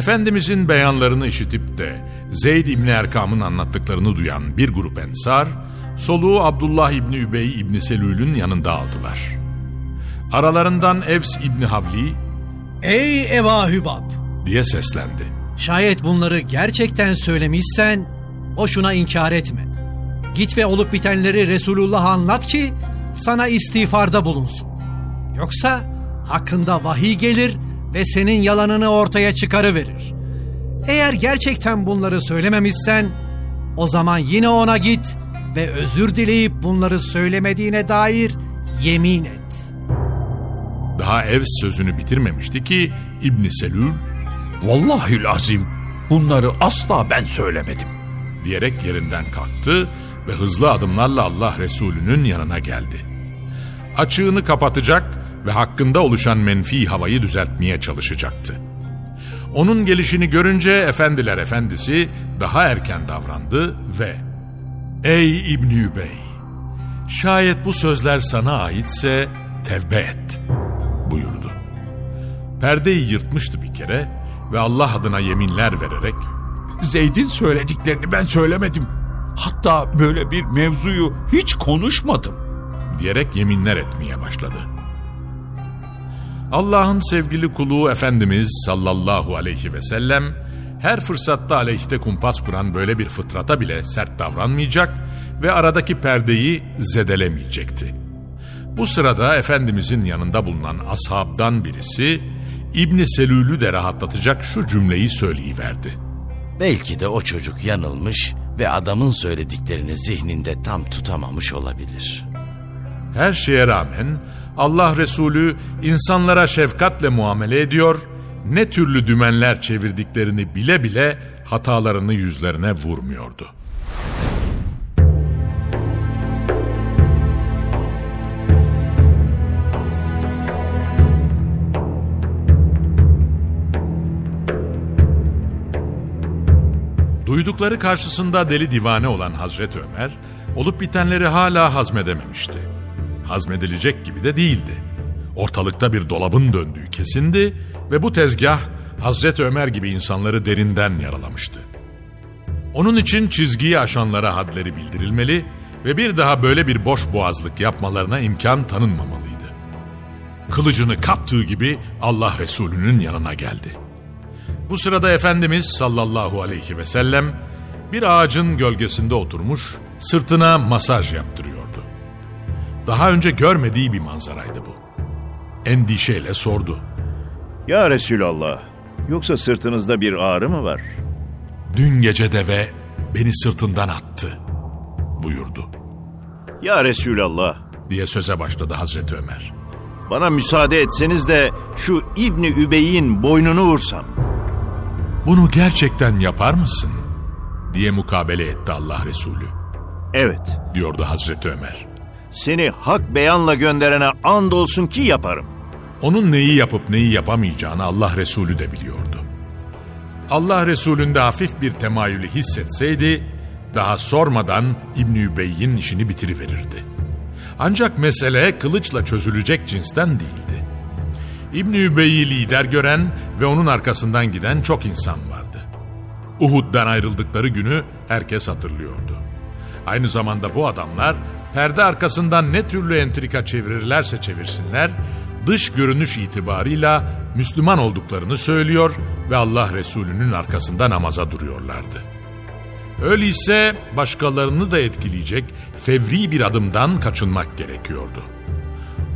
Efendimizin beyanlarını işitip de Zeyd İbni Erkam'ın anlattıklarını duyan bir grup ensar soluğu Abdullah İbni Übey İbni Selül'ün yanında aldılar. Aralarından Evs İbni Havli Ey Eva Hübab! diye seslendi. Şayet bunları gerçekten söylemişsen boşuna inkar etme. Git ve olup bitenleri Resulullah'a anlat ki sana istiğfarda bulunsun. Yoksa hakkında vahiy gelir ve senin yalanını ortaya çıkarıverir. Eğer gerçekten bunları söylememişsen o zaman yine ona git ve özür dileyip bunları söylemediğine dair yemin et. Daha Evs sözünü bitirmemişti ki İbni Selül Vallahi lazim bunları asla ben söylemedim. diyerek yerinden kalktı ve hızlı adımlarla Allah Resulü'nün yanına geldi. Açığını kapatacak ve hakkında oluşan menfi havayı düzeltmeye çalışacaktı. Onun gelişini görünce efendiler efendisi daha erken davrandı ve ''Ey İbni Übey, şayet bu sözler sana aitse tevbe et.'' buyurdu. Perdeyi yırtmıştı bir kere ve Allah adına yeminler vererek Zeyd'in söylediklerini ben söylemedim. Hatta böyle bir mevzuyu hiç konuşmadım. diyerek yeminler etmeye başladı. Allah'ın sevgili kulu Efendimiz sallallahu aleyhi ve sellem her fırsatta aleyhte kumpas kuran böyle bir fıtrata bile sert davranmayacak ve aradaki perdeyi zedelemeyecekti. Bu sırada Efendimizin yanında bulunan ashabdan birisi İbni Selül'ü de rahatlatacak şu cümleyi söyleyiverdi. Belki de o çocuk yanılmış ve adamın söylediklerini zihninde tam tutamamış olabilir. Her şeye rağmen Allah Resulü insanlara şefkatle muamele ediyor, ne türlü dümenler çevirdiklerini bile bile hatalarını yüzlerine vurmuyordu. Duydukları karşısında deli divane olan Hazreti Ömer, olup bitenleri hala hazmedememişti. Hazmedilecek gibi de değildi. Ortalıkta bir dolabın döndüğü kesindi ve bu tezgah Hazreti Ömer gibi insanları derinden yaralamıştı. Onun için çizgiyi aşanlara hadleri bildirilmeli ve bir daha böyle bir boş boğazlık yapmalarına imkan tanınmamalıydı. Kılıcını kaptığı gibi Allah Resulü'nün yanına geldi. Bu sırada Efendimiz sallallahu aleyhi ve sellem bir ağacın gölgesinde oturmuş sırtına masaj yaptırıyordu. Daha önce görmediği bir manzaraydı bu. Endişeyle sordu. Ya Resulallah, yoksa sırtınızda bir ağrı mı var? Dün gece deve beni sırtından attı buyurdu Ya Resulallah, diye söze başladı Hazreti Ömer. bana müsaade etseniz de şu İbni Übey'in boynunu vursam. Bunu gerçekten yapar mısın? diye mukabele etti Allah Resulü Evet, diyordu Hazreti Ömer. Seni hak beyanla gönderene andolsun ki yaparım. Onun neyi yapıp neyi yapamayacağını Allah Resulü de biliyordu. Allah Resulü'nde hafif bir temayülü hissetseydi, daha sormadan İbn Übey'in işini bitiriverirdi. Ancak mesele kılıçla çözülecek cinsten değildi. İbn Übey'i lider gören ve onun arkasından giden çok insan vardı. Uhud'dan ayrıldıkları günü herkes hatırlıyordu. Aynı zamanda bu adamlar perde arkasından ne türlü entrika çevirirlerse çevirsinler, dış görünüş itibarıyla Müslüman olduklarını söylüyor ve Allah Resulü'nün arkasında namaza duruyorlardı. Öyleyse başkalarını da etkileyecek fevri bir adımdan kaçınmak gerekiyordu.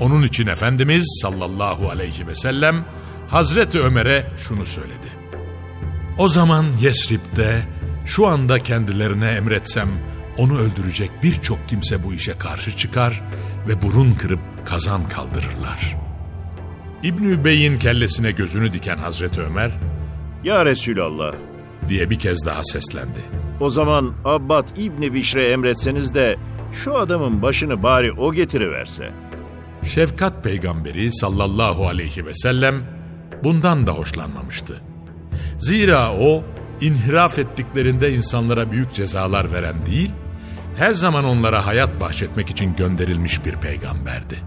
Onun için Efendimiz sallallahu aleyhi ve sellem Hazreti Ömer'e şunu söyledi. O zaman Yesrib'de şu anda kendilerine emretsem onu öldürecek birçok kimse bu işe karşı çıkar ve burun kırıp kazan kaldırırlar. İbn Bey'in kellesine gözünü diken Hazreti Ömer Ya Resulallah, diye bir kez daha seslendi. o zaman Abbad İbni Bişre emretseniz de şu adamın başını bari o getiriverse. Şefkat peygamberi sallallahu aleyhi ve sellem bundan da hoşlanmamıştı. Zira o inhiraf ettiklerinde insanlara büyük cezalar veren değil, her zaman onlara hayat bahşetmek için gönderilmiş bir peygamberdi.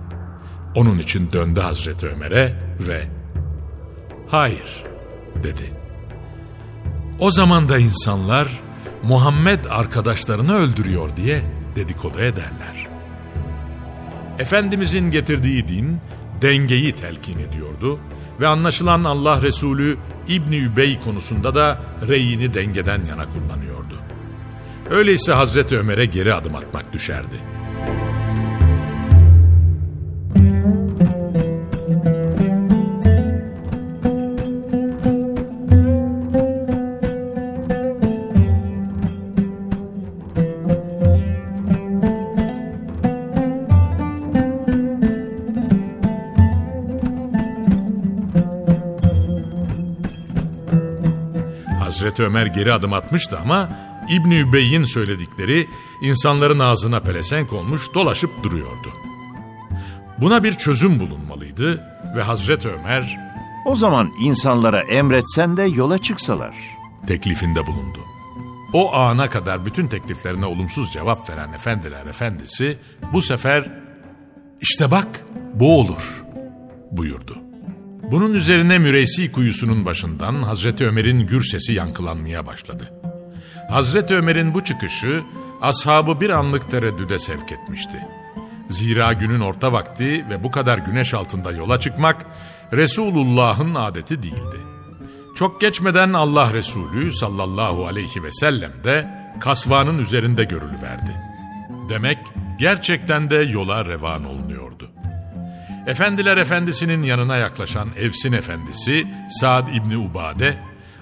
Onun için döndü Hazreti Ömer'e ve hayır dedi. O zaman da insanlar Muhammed arkadaşlarını öldürüyor diye dedikodu ederler. Efendimizin getirdiği din dengeyi telkin ediyordu ve anlaşılan Allah Resulü İbni Übey konusunda da reyini dengeden yana kullanıyordu. Öyleyse Hazreti Ömer'e geri adım atmak düşerdi. Hazreti Ömer geri adım atmıştı ama İbni Übey'in söyledikleri insanların ağzına pelesenk olmuş dolaşıp duruyordu. Buna bir çözüm bulunmalıydı ve Hazreti Ömer O zaman insanlara emretsen de yola çıksalar. teklifinde bulundu. O ana kadar bütün tekliflerine olumsuz cevap veren efendiler efendisi bu sefer işte bak bu olur buyurdu. Bunun üzerine Müreysi kuyusunun başından Hazreti Ömer'in gür sesi yankılanmaya başladı. Hazreti Ömer'in bu çıkışı ashabı bir anlık tereddüde sevk etmişti. Zira günün orta vakti ve bu kadar güneş altında yola çıkmak Resulullah'ın adeti değildi. Çok geçmeden Allah Resulü sallallahu aleyhi ve sellem de kasvanın üzerinde görülüverdi. Demek gerçekten de yola revan olunuyordu. Efendiler Efendisi'nin yanına yaklaşan Evsin Efendisi Saad İbni Ubade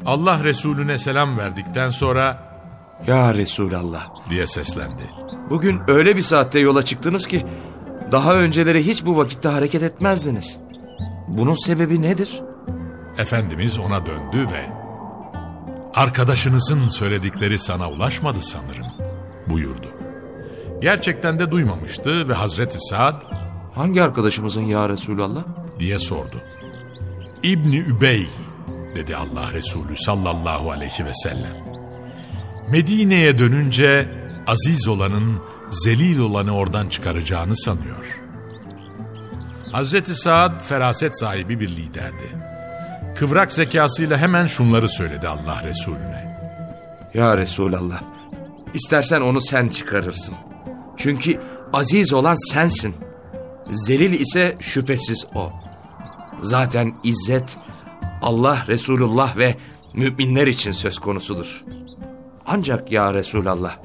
Allah Resulüne selam verdikten sonra Ya Resulallah. diye seslendi. Bugün öyle bir saatte yola çıktınız ki daha önceleri hiç bu vakitte hareket etmezdiniz. Bunun sebebi nedir? Efendimiz ona döndü ve arkadaşınızın söyledikleri sana ulaşmadı sanırım buyurdu. Gerçekten de duymamıştı ve Hazreti Saad Hangi arkadaşımızın ya Resulallah? diye sordu. İbni Übey dedi Allah Resulü sallallahu aleyhi ve sellem. Medine'ye dönünce aziz olanın zelil olanı oradan çıkaracağını sanıyor. Hazreti Saad feraset sahibi bir liderdi. Kıvrak zekasıyla hemen şunları söyledi Allah Resulüne. Ya Resulallah. İstersen onu sen çıkarırsın. Çünkü aziz olan sensin. Zelil ise şüphesiz o. Zaten izzet Allah, Resulullah ve müminler için söz konusudur. Ancak ya Resulallah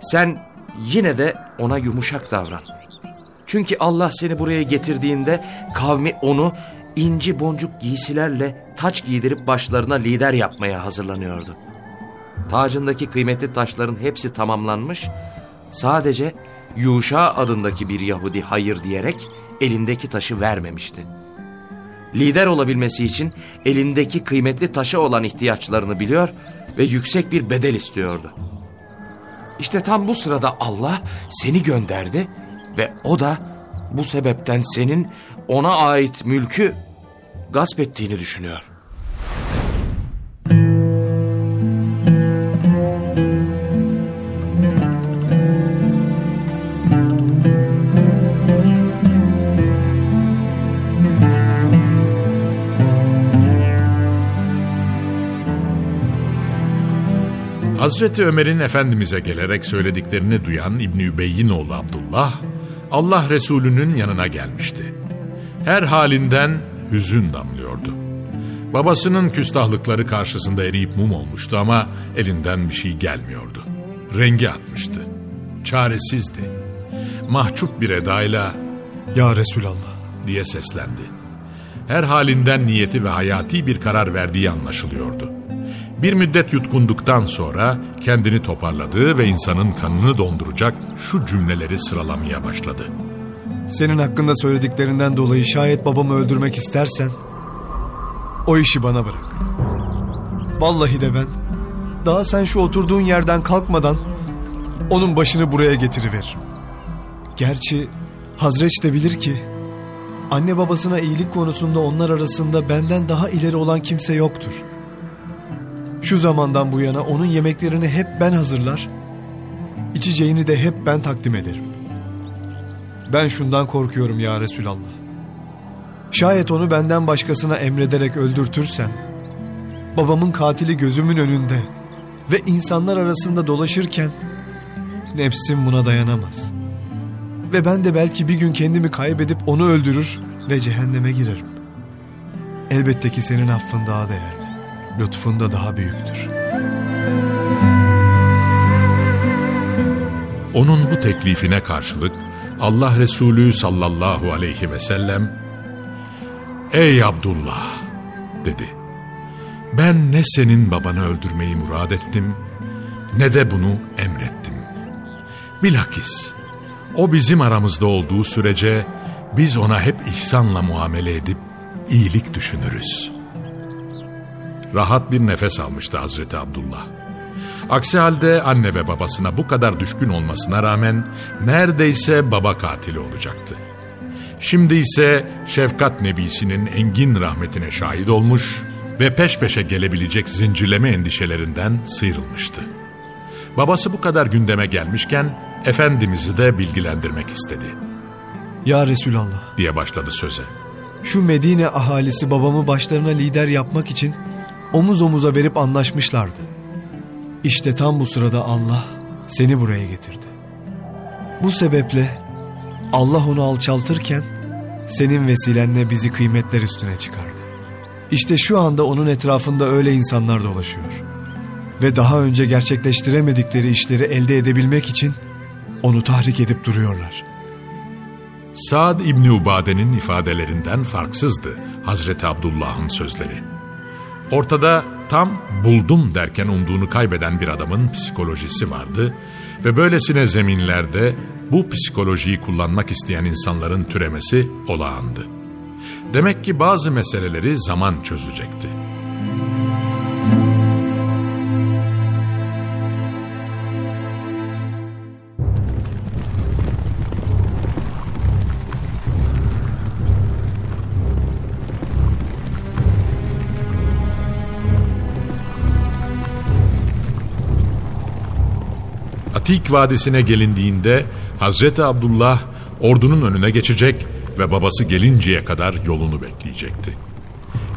sen yine de ona yumuşak davran. Çünkü Allah seni buraya getirdiğinde kavmi onu inci boncuk giysilerle taç giydirip başlarına lider yapmaya hazırlanıyordu. Tacındaki kıymetli taşların hepsi tamamlanmış. Sadece Yuşa adındaki bir Yahudi hayır diyerek elindeki taşı vermemişti. Lider olabilmesi için elindeki kıymetli taşa olan ihtiyaçlarını biliyor ve yüksek bir bedel istiyordu. İşte tam bu sırada Allah seni gönderdi ve o da bu sebepten senin ona ait mülkü gasp ettiğini düşünüyor. Hazreti Ömer'in Efendimiz'e gelerek söylediklerini duyan İbni Übeyyin oğlu Abdullah, Allah Resulü'nün yanına gelmişti. Her halinden hüzün damlıyordu. Babasının küstahlıkları karşısında eriyip mum olmuştu ama elinden bir şey gelmiyordu. Rengi atmıştı. Çaresizdi. Mahcup bir edayla Ya Resulallah. diye seslendi. Her halinden niyeti ve hayati bir karar verdiği anlaşılıyordu. Bir müddet yutkunduktan sonra kendini toparladığı ve insanın kanını donduracak şu cümleleri sıralamaya başladı. Senin hakkında söylediklerinden dolayı şayet babamı öldürmek istersen o işi bana bırak. Vallahi de ben daha sen şu oturduğun yerden kalkmadan onun başını buraya getiriveririm. Gerçi Hazreç de bilir ki anne babasına iyilik konusunda onlar arasında benden daha ileri olan kimse yoktur. Şu zamandan bu yana onun yemeklerini hep ben hazırlar, içeceğini de hep ben takdim ederim. Ben şundan korkuyorum ya Resulallah. Şayet onu benden başkasına emrederek öldürtürsen, babamın katili gözümün önünde ve insanlar arasında dolaşırken nefsim buna dayanamaz. Ve ben de belki bir gün kendimi kaybedip onu öldürür ve cehenneme girerim. Elbette ki senin affın daha değerli, lütfun da daha büyüktür. Onun bu teklifine karşılık Allah Resulü sallallahu aleyhi ve sellem Ey Abdullah dedi. Ben ne senin babanı öldürmeyi murad ettim ne de bunu emrettim. Bilakis o bizim aramızda olduğu sürece biz ona hep ihsanla muamele edip iyilik düşünürüz. Rahat bir nefes almıştı Hazreti Abdullah. Aksi halde anne ve babasına bu kadar düşkün olmasına rağmen neredeyse baba katili olacaktı. Şimdi ise şefkat nebisinin engin rahmetine şahit olmuş ve peş peşe gelebilecek zincirleme endişelerinden sıyrılmıştı. Babası bu kadar gündeme gelmişken Efendimiz'i de bilgilendirmek istedi Ya Resulallah, diye başladı söze. şu Medine ahalisi babamı başlarına lider yapmak için omuz omuza verip anlaşmışlardı. İşte tam bu sırada Allah seni buraya getirdi. Bu sebeple Allah onu alçaltırken senin vesilenle bizi kıymetler üstüne çıkardı. İşte şu anda onun etrafında öyle insanlar dolaşıyor. Ve daha önce gerçekleştiremedikleri işleri elde edebilmek için onu tahrik edip duruyorlar. Saad İbni Ubade'nin ifadelerinden farksızdı Hazreti Abdullah'ın sözleri. Ortada tam buldum derken umduğunu kaybeden bir adamın psikolojisi vardı ve böylesine zeminlerde bu psikolojiyi kullanmak isteyen insanların türemesi olağandı. Demek ki bazı meseleleri zaman çözecekti. Atik Vadisi'ne gelindiğinde Hazreti Abdullah ordunun önüne geçecek ve babası gelinceye kadar yolunu bekleyecekti.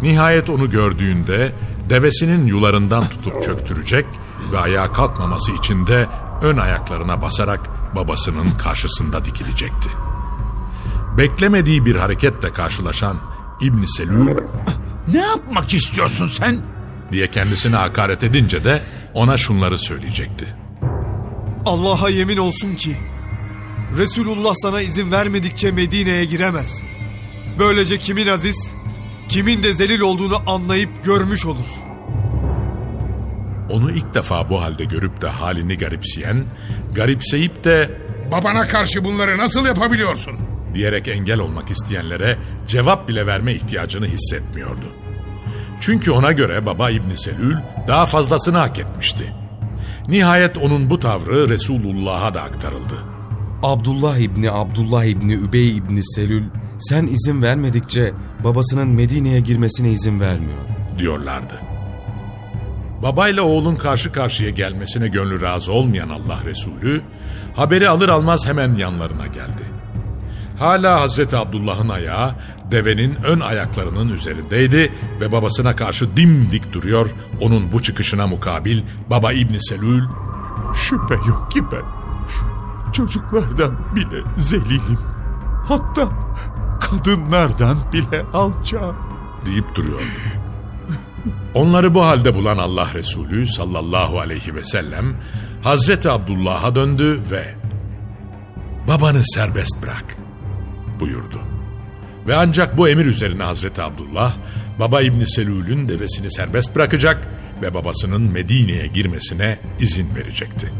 Nihayet onu gördüğünde devesinin yularından tutup çöktürecek ve ayağa kalkmaması için de ön ayaklarına basarak babasının karşısında dikilecekti. Beklemediği bir hareketle karşılaşan İbn Selül Ne yapmak istiyorsun sen? diye kendisine hakaret edince de ona şunları söyleyecekti. Allah'a yemin olsun ki Resulullah sana izin vermedikçe Medine'ye giremez. Böylece kimin aziz, kimin de zelil olduğunu anlayıp görmüş olursun. Onu ilk defa bu halde görüp de halini garipseyen, garipseyip de Babana karşı bunları nasıl yapabiliyorsun? diyerek engel olmak isteyenlere cevap bile verme ihtiyacını hissetmiyordu. Çünkü ona göre baba İbni Selül daha fazlasını hak etmişti. Nihayet onun bu tavrı Resulullah'a da aktarıldı. Abdullah İbni Abdullah İbni Übey İbni Selül Sen izin vermedikçe babasının Medine'ye girmesine izin vermiyor. diyorlardı. Babayla oğlun karşı karşıya gelmesine gönlü razı olmayan Allah Resulü, haberi alır almaz hemen yanlarına geldi. Hala Hazreti Abdullah'ın ayağı devenin ön ayaklarının üzerindeydi ve babasına karşı dimdik duruyor. Onun bu çıkışına mukabil baba İbni Selül Şüphe yok ki ben çocuklardan bile zelilim. Hatta kadınlardan bile alçağım. deyip duruyordu. Onları bu halde bulan Allah Resulü sallallahu aleyhi ve sellem Hazreti Abdullah'a döndü ve babanı serbest bırak buyurdu. Ve ancak bu emir üzerine Hazreti Abdullah baba İbni Selül'ün devesini serbest bırakacak ve babasının Medine'ye girmesine izin verecekti.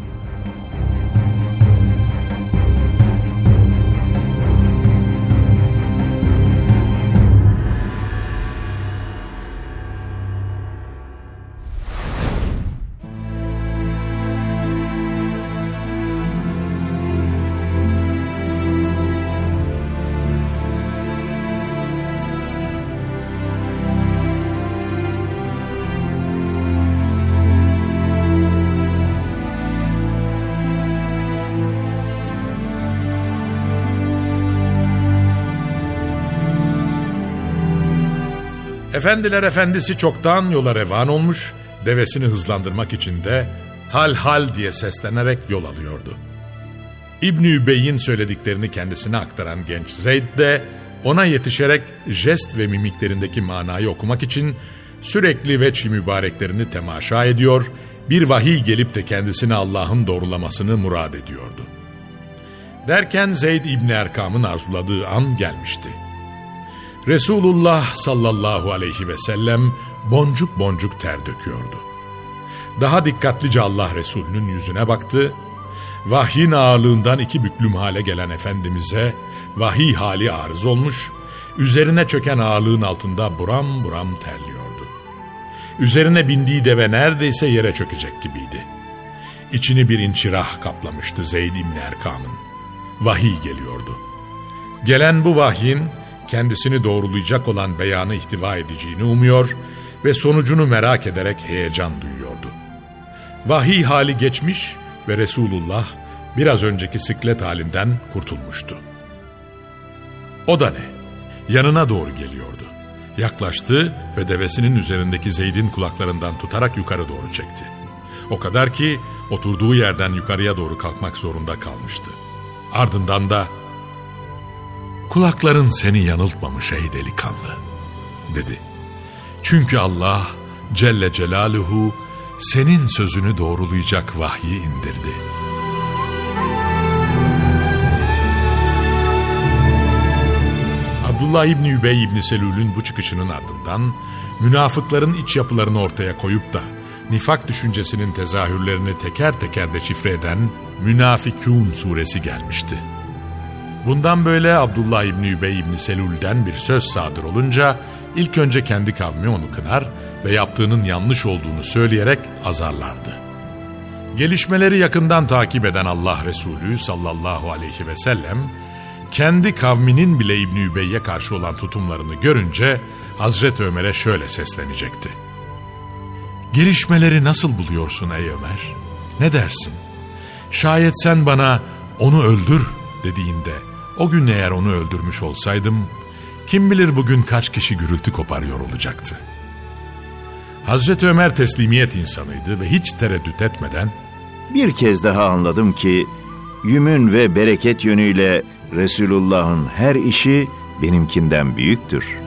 Efendiler efendisi çoktan yola revan olmuş, devesini hızlandırmak için de hal hal diye seslenerek yol alıyordu. İbni Übey'in söylediklerini kendisine aktaran genç Zeyd de ona yetişerek jest ve mimiklerindeki manayı okumak için sürekli veçh mübareklerini temaşa ediyor, bir vahiy gelip de kendisine Allah'ın doğrulamasını murad ediyordu. Derken Zeyd İbni Erkam'ın arzuladığı an gelmişti. Resulullah sallallahu aleyhi ve sellem boncuk boncuk ter döküyordu. Daha dikkatlice Allah Resulü'nün yüzüne baktı. Vahyin ağırlığından iki büklüm hale gelen Efendimiz'e vahiy hali arız olmuş, üzerine çöken ağırlığın altında buram buram terliyordu. Üzerine bindiği deve neredeyse yere çökecek gibiydi. İçini bir inçirah kaplamıştı Zeyd İbni Erkam'ın. Vahiy geliyordu. Gelen bu vahyin kendisini doğrulayacak olan beyanı ihtiva edeceğini umuyor ve sonucunu merak ederek heyecan duyuyordu. Vahiy hali geçmiş ve Resulullah biraz önceki siklet halinden kurtulmuştu. O da ne? Yanına doğru geliyordu. Yaklaştı ve devesinin üzerindeki Zeyd'in kulaklarından tutarak yukarı doğru çekti. O kadar ki oturduğu yerden yukarıya doğru kalkmak zorunda kalmıştı. Ardından da kulakların seni yanıltmamış ey delikanlı dedi. Çünkü Allah Celle Celaluhu senin sözünü doğrulayacak vahyi indirdi. Abdullah İbni Übey İbni Selül'ün bu çıkışının ardından münafıkların iç yapılarını ortaya koyup da nifak düşüncesinin tezahürlerini teker teker deşifre eden Münafikun suresi gelmişti. Bundan böyle Abdullah İbni Übey İbni Selül'den bir söz sadır olunca ilk önce kendi kavmi onu kınar ve yaptığının yanlış olduğunu söyleyerek azarlardı. Gelişmeleri yakından takip eden Allah Resulü sallallahu aleyhi ve sellem kendi kavminin bile İbni Übey'e karşı olan tutumlarını görünce Hazreti Ömer'e şöyle seslenecekti. Gelişmeleri nasıl buluyorsun ey Ömer? Ne dersin? Şayet sen bana onu öldür dediğinde o gün eğer onu öldürmüş olsaydım kim bilir bugün kaç kişi gürültü koparıyor olacaktı. Hazreti Ömer teslimiyet insanıydı ve hiç tereddüt etmeden Bir kez daha anladım ki yümün ve bereket yönüyle Resulullah'ın her işi benimkinden büyüktür.